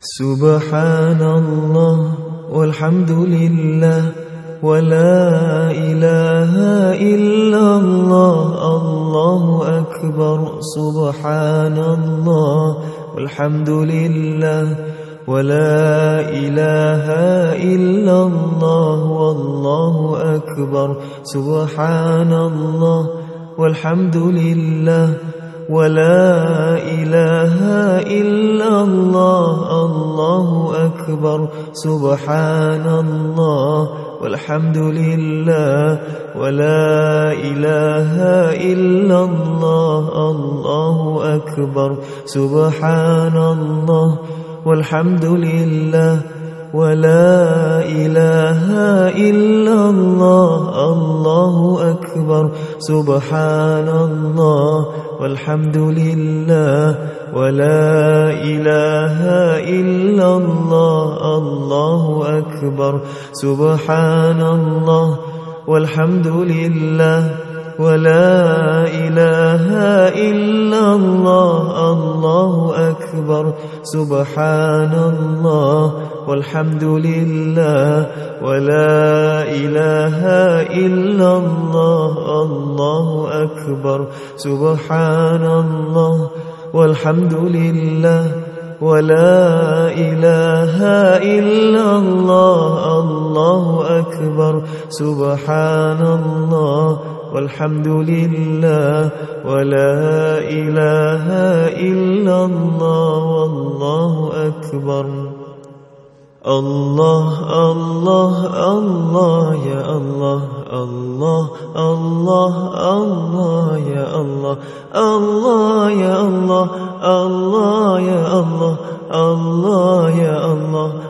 سبحان الله والحمد لله ولا إله إلا الله الله أكبر سبحان الله والحمد لله ولا إله إلا الله والله أكبر سبحان الله والحمد لله ولا إله إلا الله الله أكبر سبحان الله والحمد لله ولا إله إلا الله الله أكبر سبحان الله والحمد لله. ولا إله إلا الله الله أكبر سبحان الله والحمد لله ولا إله إلا الله الله أكبر سبحان الله والحمد لله ولا إله إلا الله الله أكبر سبحان الله والحمد لله ولا إله إلا الله الله أكبر سبحان الله والحمد لله ولا إله إلا الله الله أكبر سبحان الله والحمد لله ولا إله إلا الله والله أكبر. الله الله الله يا الله الله الله الله يا الله الله يا الله الله يا الله الله يا الله.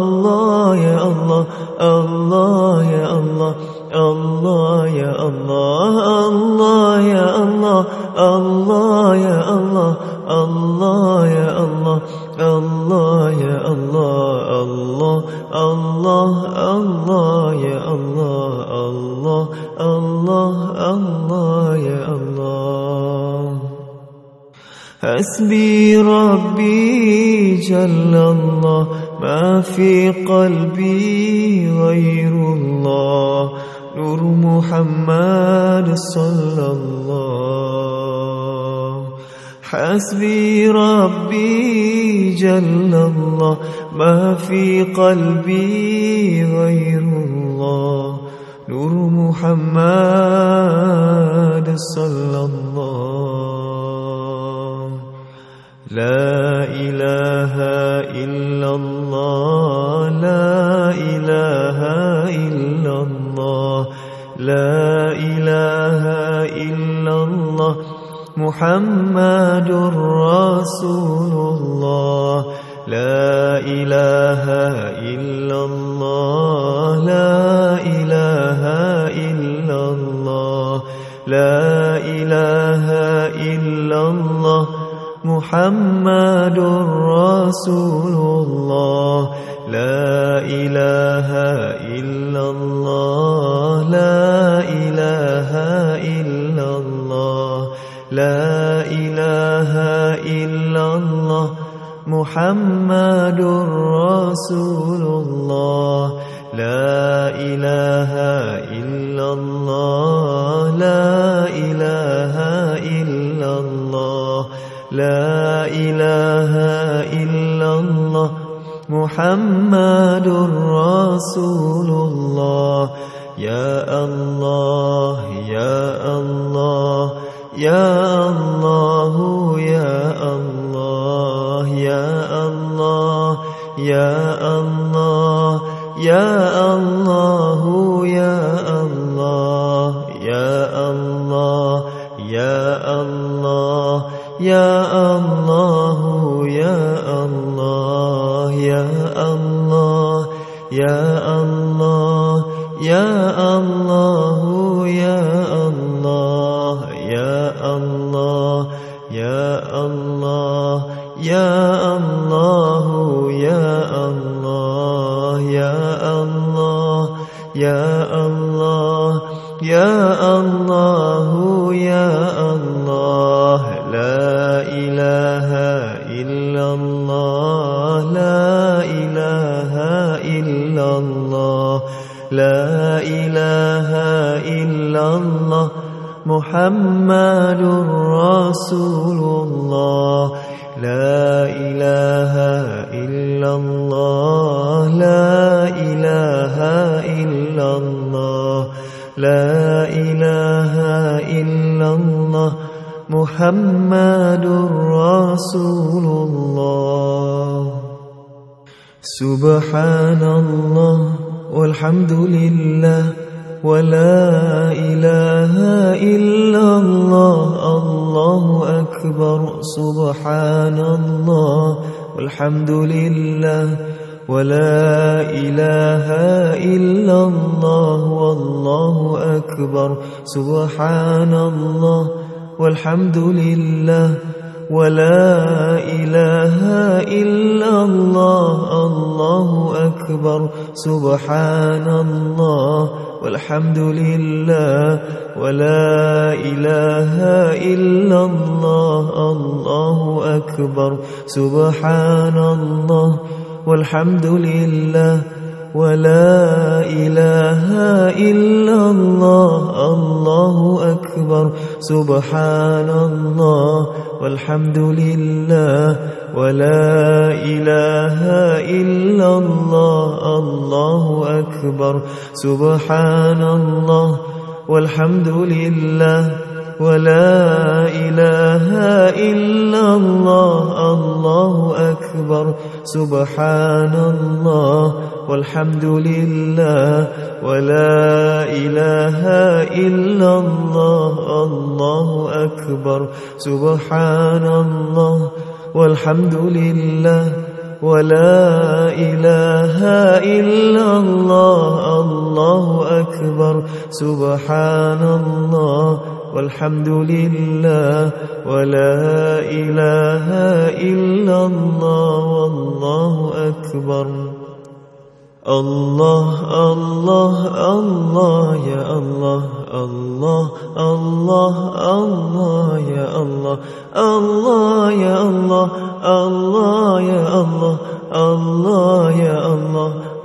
Oh. محمد الله محمد رسول الله لا إله إلا الله. لا إله إلا الله. لا إله إلا الله محمد رسول الله سبحان الله والحمد لله. ولا إله إلا الله الله أكبر سبحان الله والحمد لله ولا إله إلا الله والله أكبر سبحان الله والحمد لله ولا إله إلا الله الله أكبر سبحان الله والحمد لله ولا إله إلا الله الله أكبر سبحان الله والحمد لله ولا إله إلا الله الله أكبر سبحان الله والحمد لله ولا إله إلا الله الله أكبر سبحان الله والحمد لله. ولا إله إلا الله الله أكبر سبحان الله والحمد لله ولا إله إلا الله الله أكبر سبحان الله والحمد لله ولا إله إلا الله الله أكبر سبحان الله والحمد لله ولا إله إلا الله والله أكبر. الله الله الله يا الله الله الله الله يا الله الله يا الله الله يا الله الله يا الله.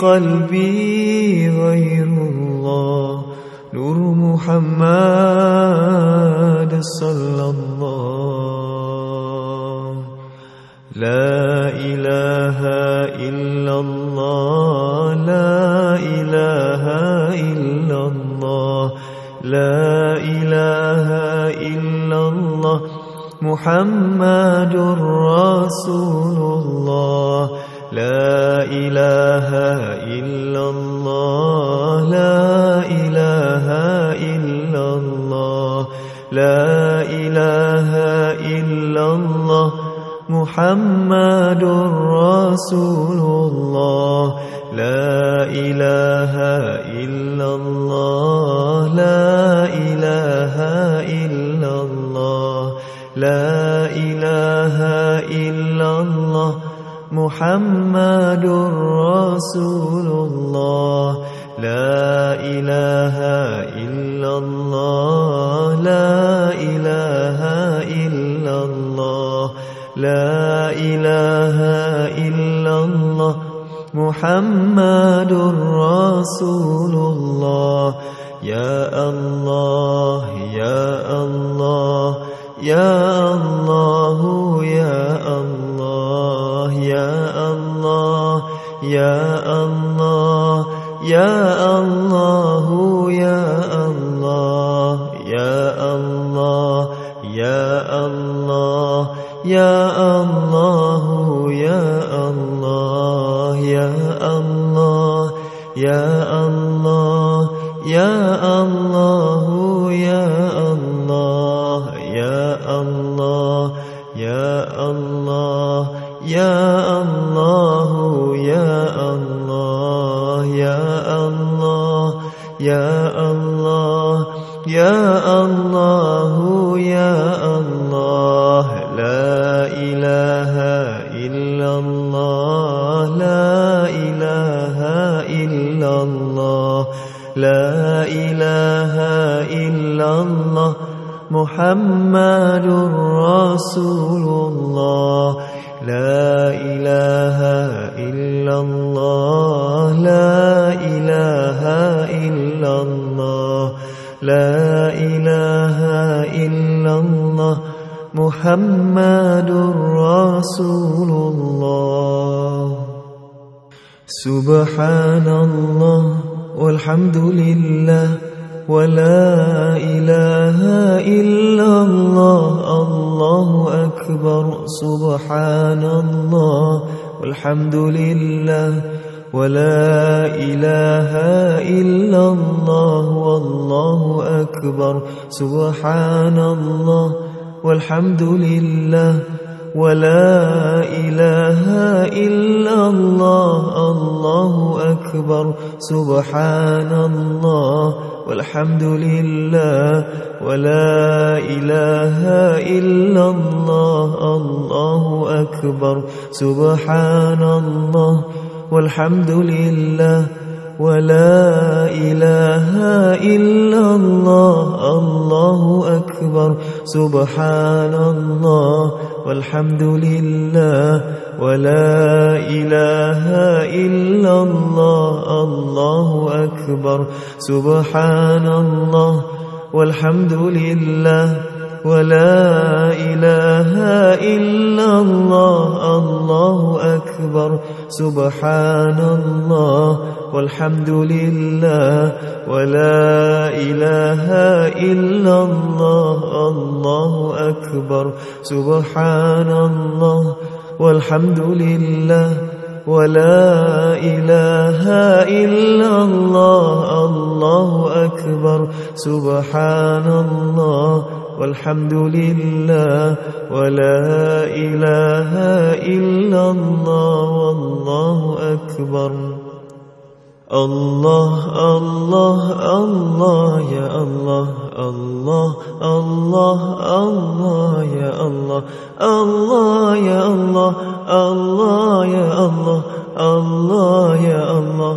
قلبي غير الله. نور محمد صلى الله. لا إله إلا الله. لا إله إلا الله. لا إله إلا الله. محمد يا والحمد لله ولا إله إلا الله والله أكبر سبحان الله والحمد لله ولا إله إلا الله الله أكبر سبحان الله والحمد لله ولا إله إلا الله الله أكبر سبحان والحمد لله ولا إله إلا الله الله أكبر سبحان الله والحمد لله ولا إله إلا الله الله أكبر سبحان الله والحمد لله ولا إله إلا الله الله أكبر. سبحان الله والحمد لله ولا إله إلا الله. الله أكبر. سبحان الله والحمد لله ولا إله إلا الله. الله أكبر. سبحان الله والحمد لله ولا إله إلا الله والله أكبر. الله الله الله يا الله الله الله الله يا الله الله يا الله الله يا الله الله يا الله.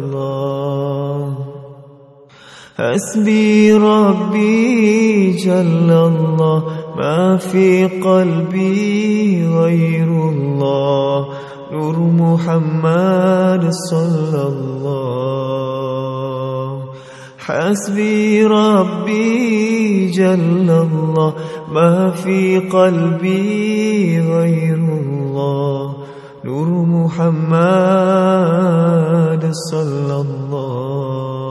حسبي ربي جل الله ما في قلبي غير الله. نور محمد صلى الله. حسبي ربي جل الله ما في قلبي غير الله. نور محمد صلى الله.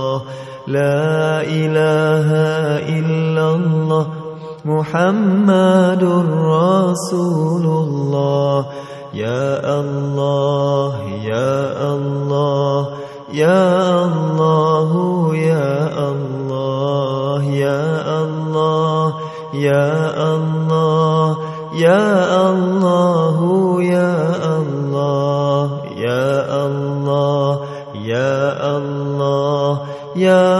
لا إله إلا الله محمد رسول الله يا الله يا الله يا الله يا الله يا الله يا الله يا الله يا الله يا الله يا الله يا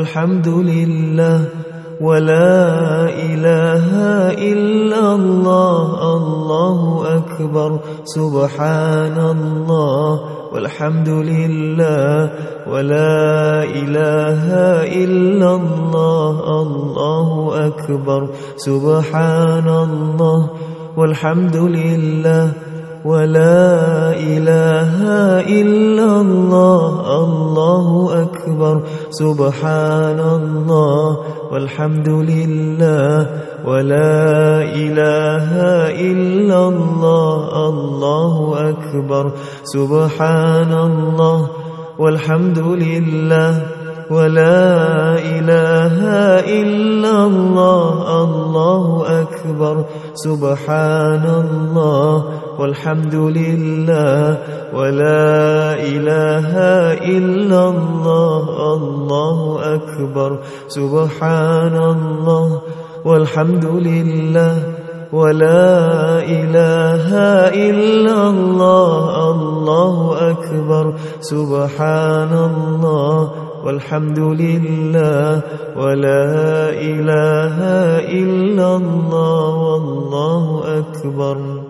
والحمد لله ولا إله إلا الله الله أكبر سبحان الله والحمد لله ولا إله إلا الله الله أكبر سبحان الله والحمد لله ولا إله إلا الله الله أكبر سبحان الله والحمد لله ولا إله إلا الله الله أكبر سبحان الله والحمد لله ولا إله إلا الله الله أكبر سبحان الله والحمد لله ولا إله إلا الله الله أكبر سبحان الله والحمد لله ولا إله إلا الله الله أكبر سبحان الله والحمد لله ولا إله إلا الله والله أكبر.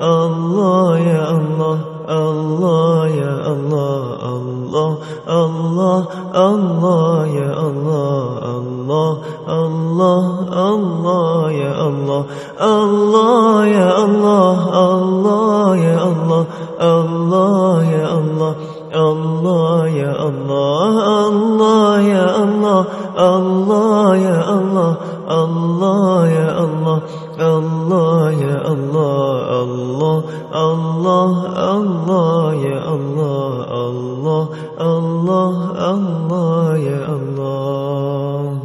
الله يا الله الله يا الله الله الله الله يا الله الله الله الله يا الله الله يا الله الله يا الله الله يا الله الله يا الله الله يا الله الله يا الله الله يا الله الله يا الله الله الله الله يا الله الله الله الله يا الله.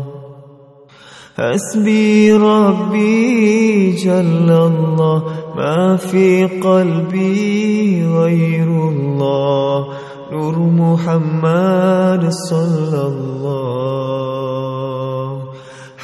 حسبي ربي جل الله ما في قلبي غير الله. نور محمد صلى الله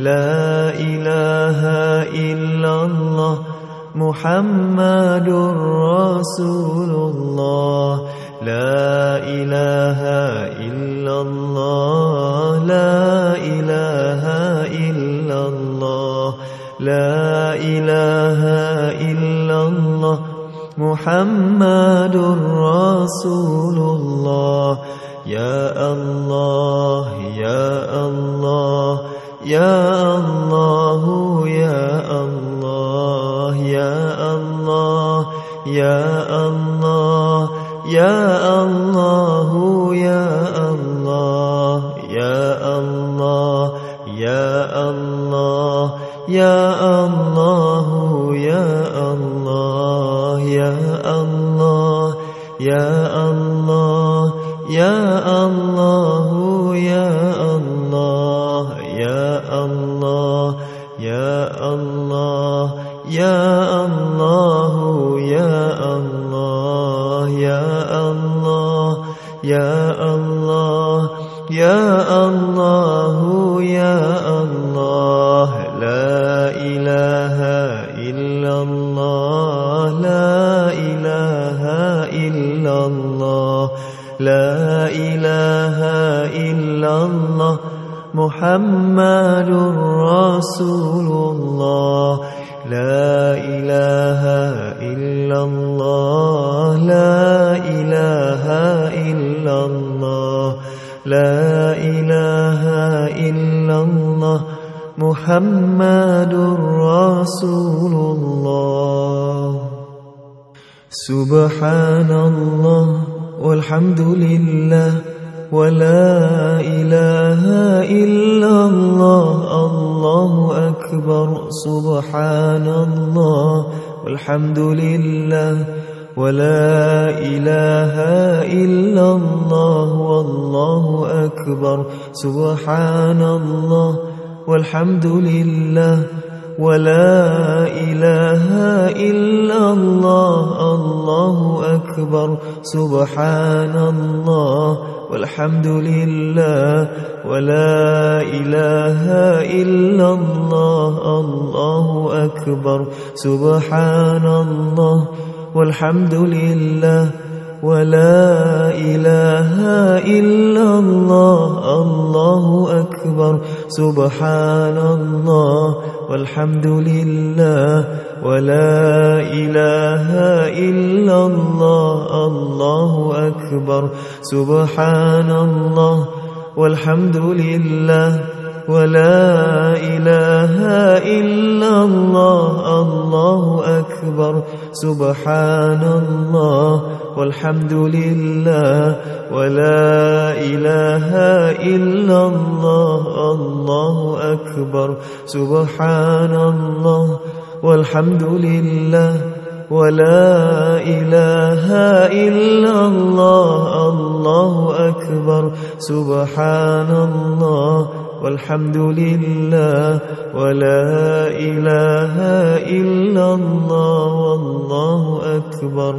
لا إله إلا الله محمد رسول الله. لا إله إلا الله. لا إله إلا الله. لا إله إلا الله محمد رسول الله. يا الله والحمد لله ولا إله إلا الله الله أكبر سبحان الله والحمد لله ولا إله إلا الله الله أكبر سبحان الله والحمد لله ولا إله إلا الله الله أكبر سبحان الله والحمد لله ولا إله إلا الله الله أكبر سبحان الله والحمد لله ولا إله إلا الله الله أكبر سبحان الله والحمد لله ولا إله إلا الله الله أكبر سبحان الله والحمد لله ولا إله إلا الله الله أكبر سبحان الله والحمد لله ولا إله إلا الله والله أكبر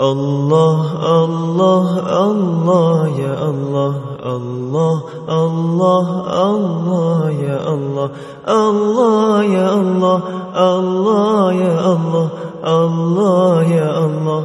الله الله الله يا الله الله الله الله يا الله الله يا الله الله يا الله الله يا الله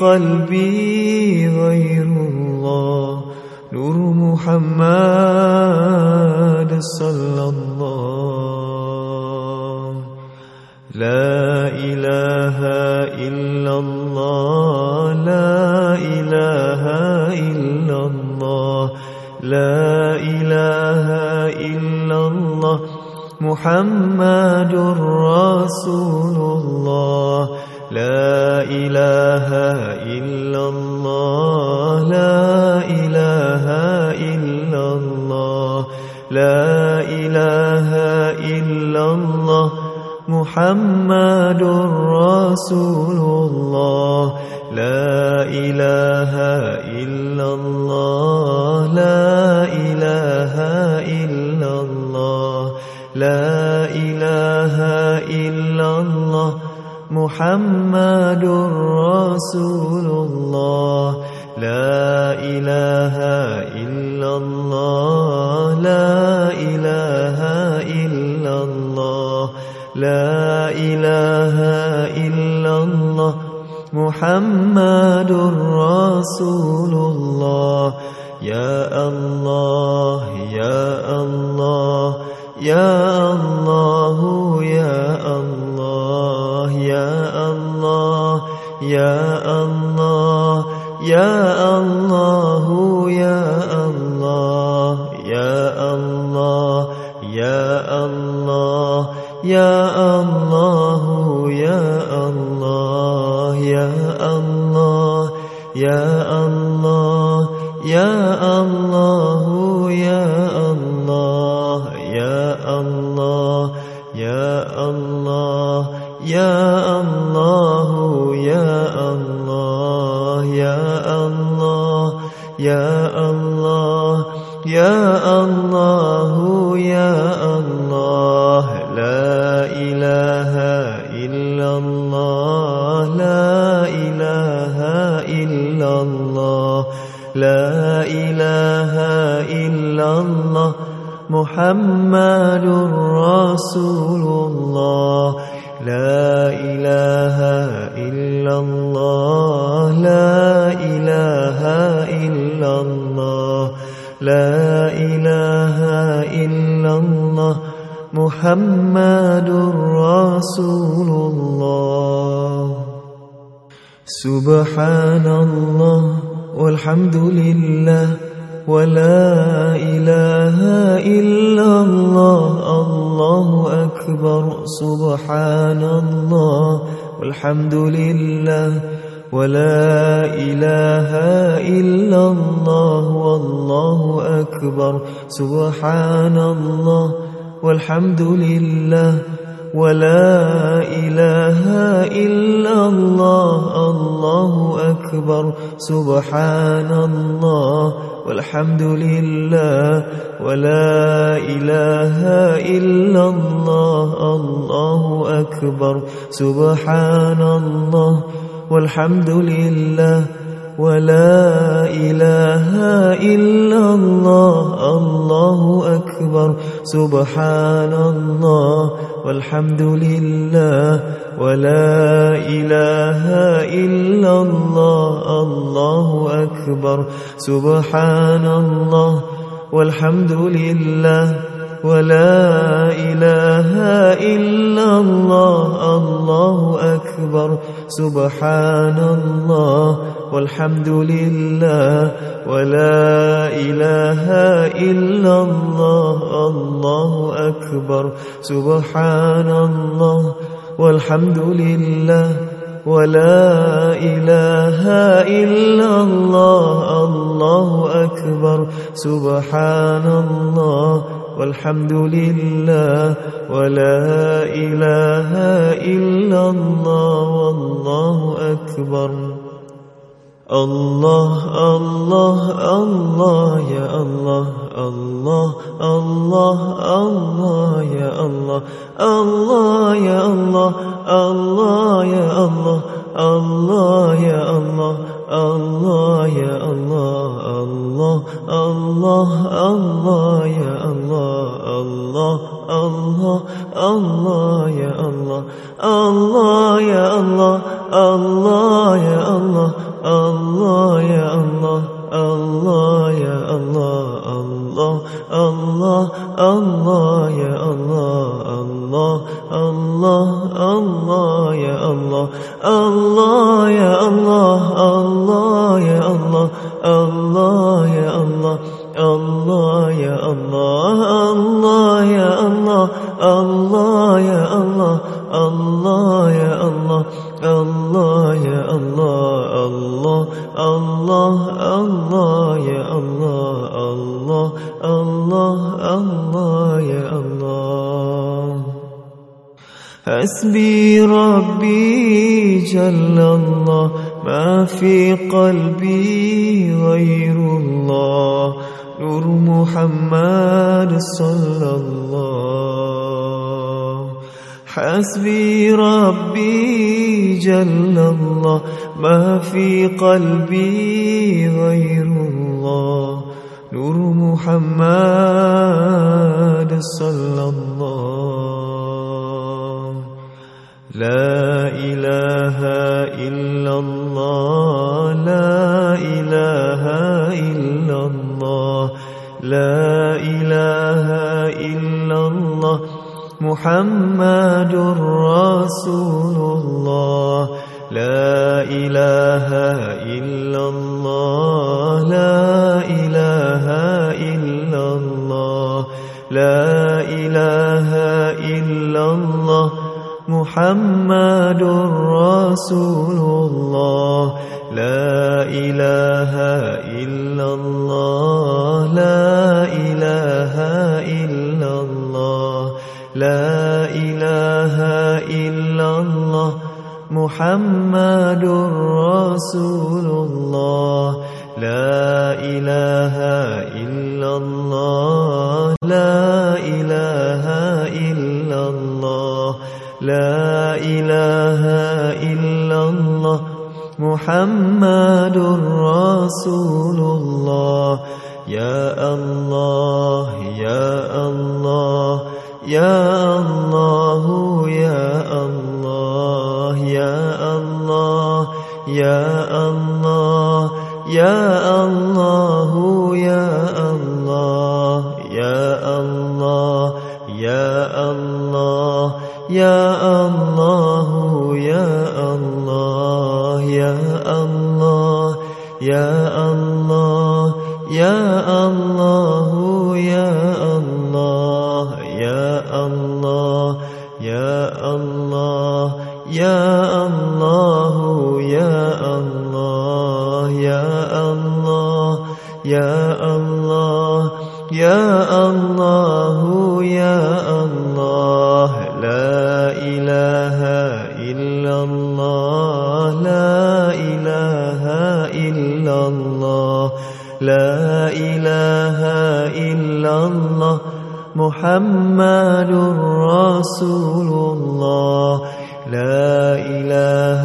قلبي إله إلا الله محمد رسول الله. لا إله إلا الله. لا إله إلا الله. لا إله إلا الله محمد رسول الله. يا الله يا يا والحمد لله ولا إله إلا الله الله أكبر سبحان الله والحمد لله ولا إله إلا الله والله أكبر سبحان الله والحمد لله ولا إله إلا الله الله أكبر سبحان الله والحمد لله ولا إله إلا الله الله أكبر سبحان الله والحمد لله. ولا إله إلا الله الله أكبر سبحان الله والحمد لله ولا إله إلا الله الله أكبر سبحان الله والحمد لله ولا إله إلا الله الله أكبر سبحان الله والحمد لله ولا إله إلا الله الله أكبر سبحان الله والحمد لله ولا إله إلا الله الله أكبر سبحان الله والحمد لله ولا إله إلا الله والله أكبر الله الله الله يا الله الله الله الله يا الله الله يا الله الله يا الله الله يا الله الله يا الله الله الله الله الله الله يا الله الله يا الله الله قلبي محمد رسول الله. لا إله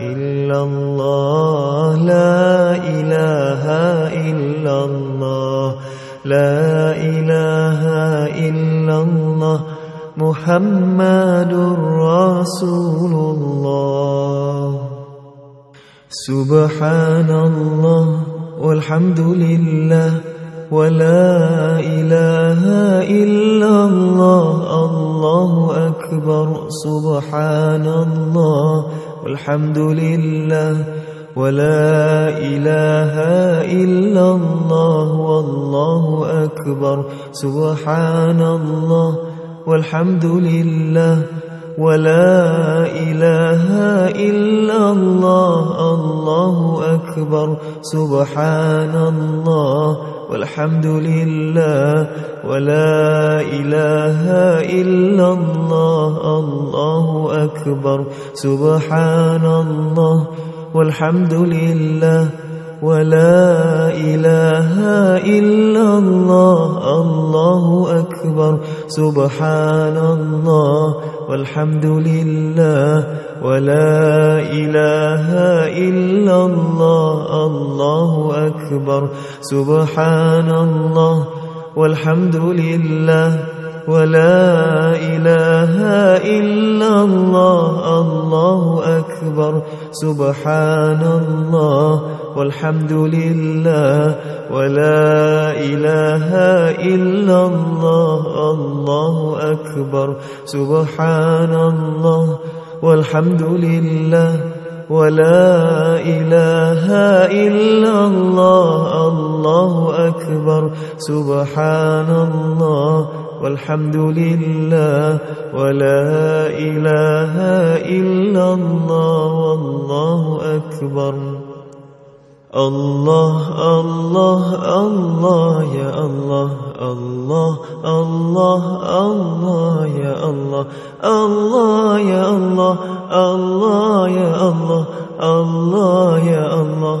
إلا الله. لا إله إلا الله. لا إله إلا الله. محمد رسول الله. سبحان الله والحمد لله ولا والحمد لله ولا إله إلا الله والله أكبر سبحان الله والحمد لله ولا إله إلا الله الله أكبر سبحان الله والحمد لله ولا إله إلا الله الله أكبر سبحان الله والحمد لله ولا إله إلا الله الله أكبر سبحان الله والحمد لله ولا إله إلا الله الله أكبر سبحان الله والحمد لله ولا إله إلا الله الله أكبر سبحان الله والحمد لله ولا إله إلا الله الله أكبر سبحان الله والحمد لله ولا إله إلا الله الله أكبر سبحان الله والحمد لله ولا إله إلا الله والله أكبر. الله الله الله يا الله الله الله الله يا الله الله يا الله الله يا الله الله يا الله.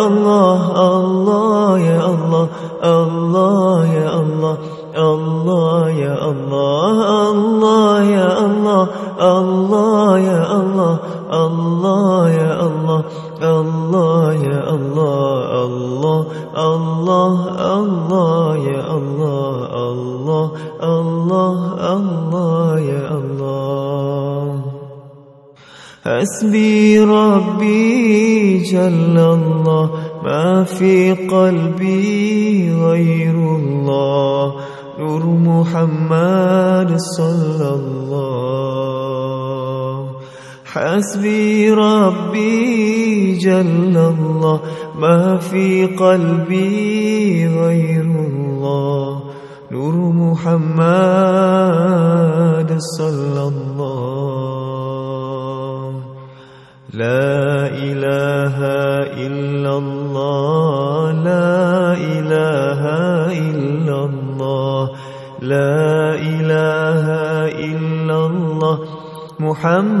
لا إله إلا الله لا إله إلا الله لا إله إلا الله محمد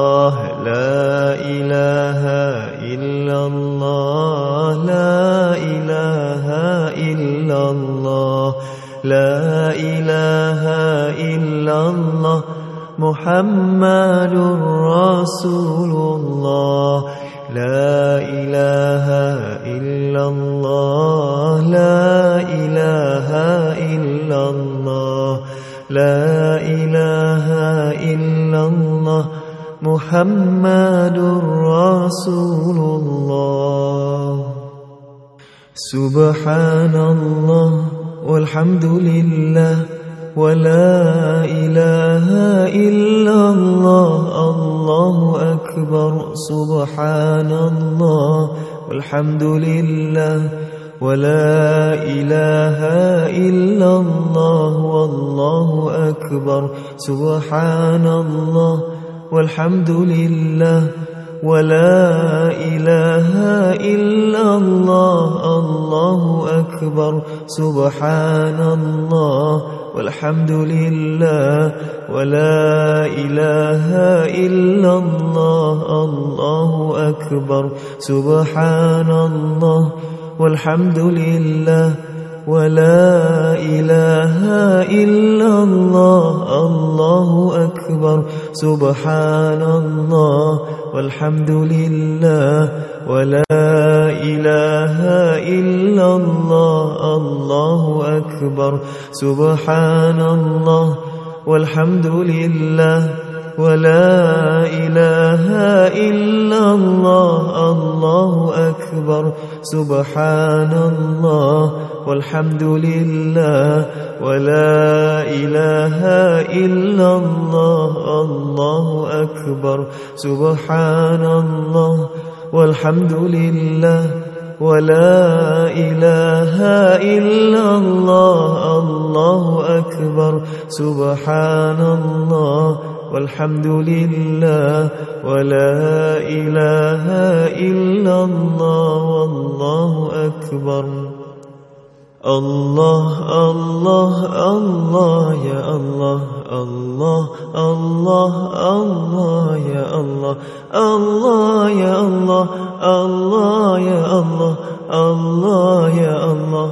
والحمد لله ولا إله إلا الله والله أكبر سبحان الله والحمد لله ولا إله إلا الله الله أكبر سبحان الله والحمد سبحان الله والحمد لله ولا إله إلا الله الله أكبر سبحان الله والحمد لله ولا إله إلا الله الله أكبر سبحان الله والحمد لله ولا إله إلا الله الله أكبر سبحان الله والحمد لله ولا إله إلا الله الله أكبر سبحان الله والحمد لله ولا إله إلا الله الله أكبر سبحان الله والحمد لله ولا إله إلا الله والله أكبر. الله الله الله يا الله الله الله الله يا الله الله يا الله الله يا الله الله يا الله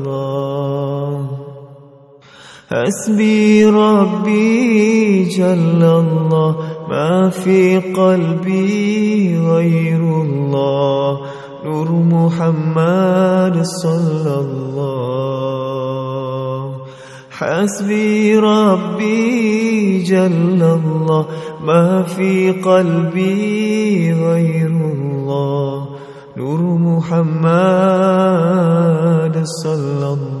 حسبي ربي جل الله ما في قلبي غير الله. نور محمد صلى الله. حسبي ربي جل الله ما في قلبي غير الله. نور محمد صلى الله.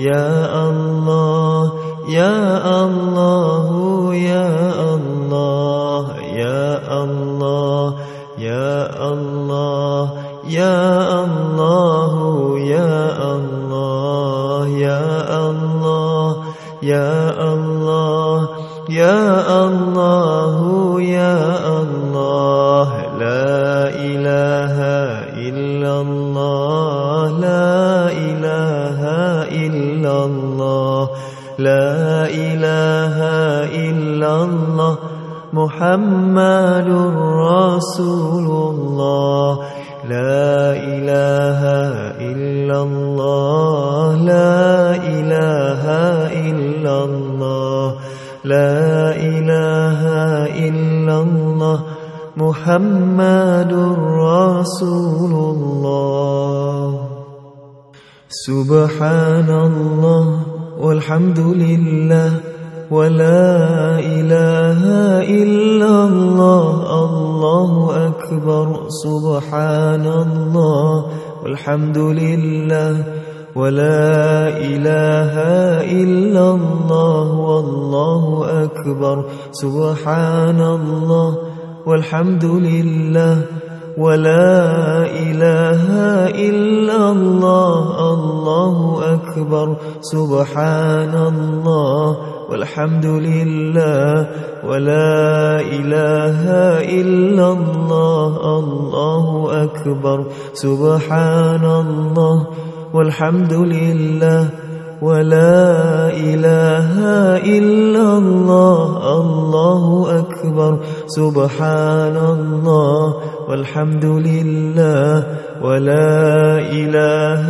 يا سبحان الله والحمد لله ولا إله إلا الله الله أكبر سبحان الله والحمد لله ولا إله إلا الله الله أكبر سبحان الله والحمد لله الله الله أكبر سبحان الله والحمد لله ولا إله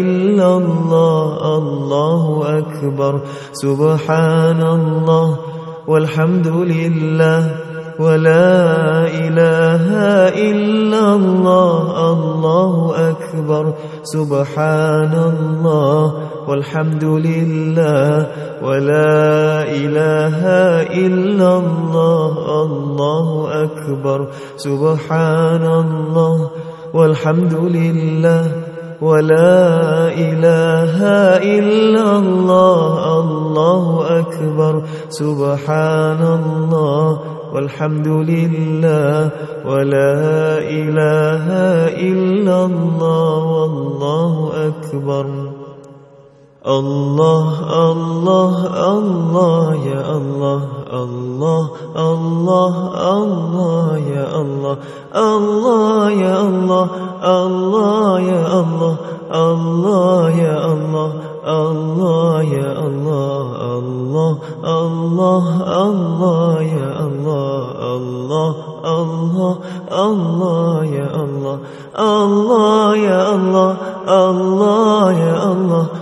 إلا الله الله أكبر سبحان الله والحمد لله ولا إله إلا الله الله أكبر سبحان الله والحمد لله ولا إله إلا الله الله أكبر سبحان الله والحمد لله ولا إله إلا الله الله أكبر سبحان الله والحمد لله ولا إله إلا الله والله أكبر. Allah Allah Allah ya Allah Allah Allah Allah ya Allah Allah ya Allah Allah ya Allah Allah ya Allah Allah ya Allah Allah Allah Allah ya Allah Allah Allah Allah ya Allah Allah ya Allah Allah ya Allah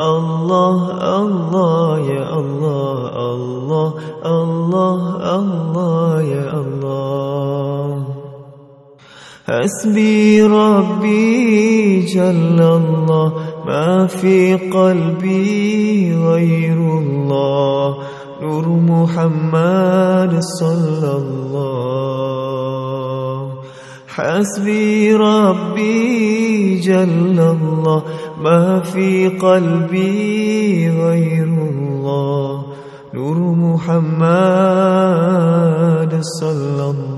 الله الله يا الله الله الله الله يا الله. حسبي ربي جل الله ما في قلبي غير الله. نور محمد صلى الله. حسبي ربي جل الله ما في قلبي غير الله. نور محمد صلى الله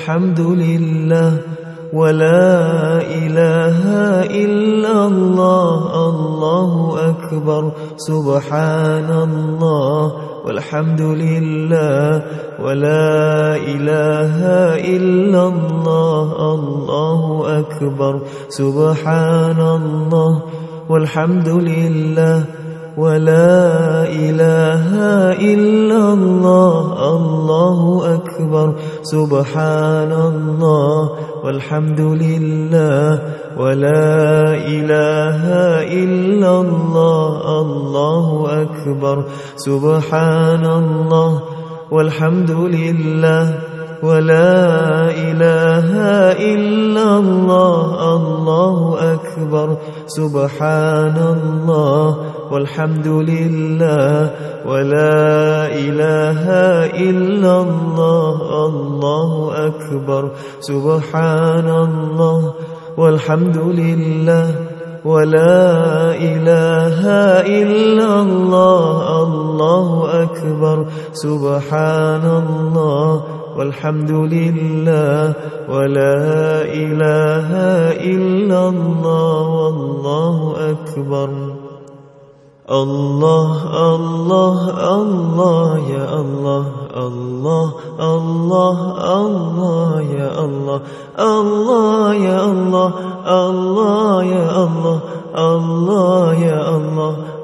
والحمد لله ولا إله إلا الله الله أكبر سبحان الله والحمد لله ولا إله إلا الله الله أكبر سبحان الله والحمد لله ولا إله إلا الله الله أكبر سبحان الله والحمد لله ولا إله إلا الله الله أكبر سبحان الله والحمد لله ولا إله إلا الله الله أكبر سبحان الله والحمد لله ولا إله إلا الله الله أكبر سبحان الله والحمد لله ولا إله إلا الله الله أكبر سبحان الله والحمد لله ولا إله إلا الله والله أكبر. الله الله الله يا الله الله الله الله يا الله الله يا الله الله يا الله الله يا الله.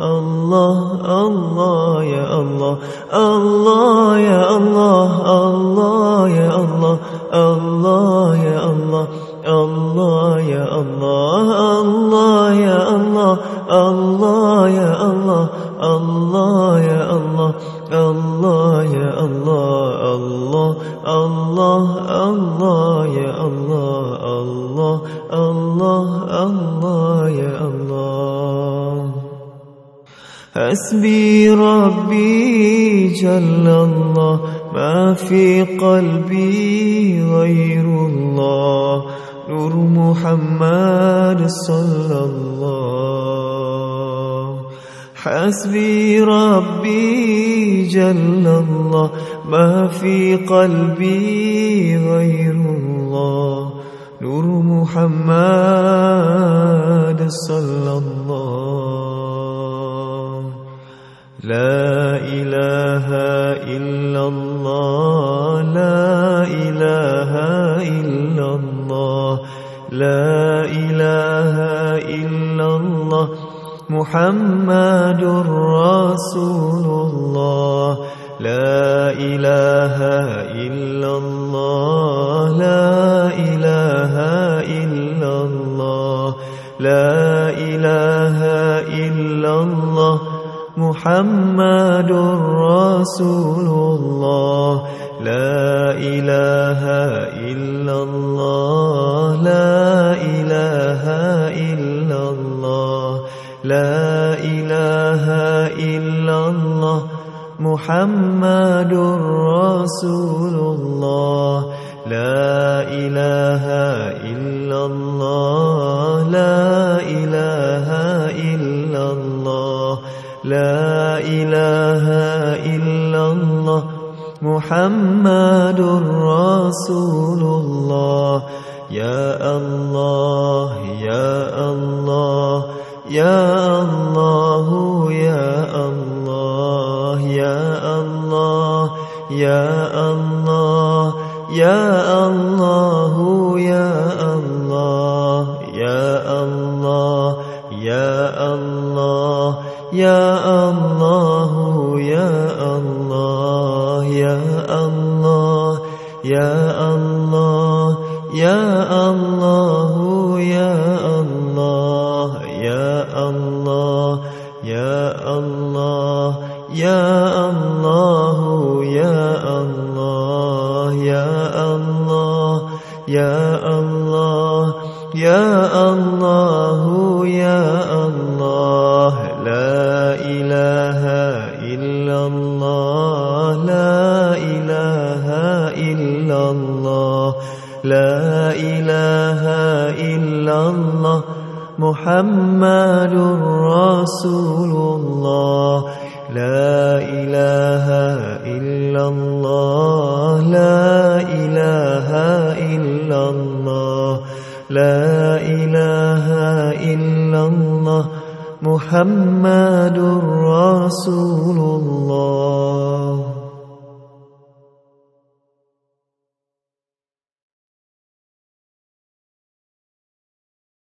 الله الله يا الله الله يا الله الله يا الله الله يا الله الله يا الله الله يا الله الله يا الله الله يا الله الله يا الله الله الله الله حسبي ربي جل الله ما في قلبي غير الله. نور محمد صلى الله. حسبي ربي جل الله ما في قلبي غير الله. نور محمد صلى الله. محمد رسول الله. لا إله إلا الله. لا إله إلا الله. لا إله إلا الله. محمد رسول الله. يا الله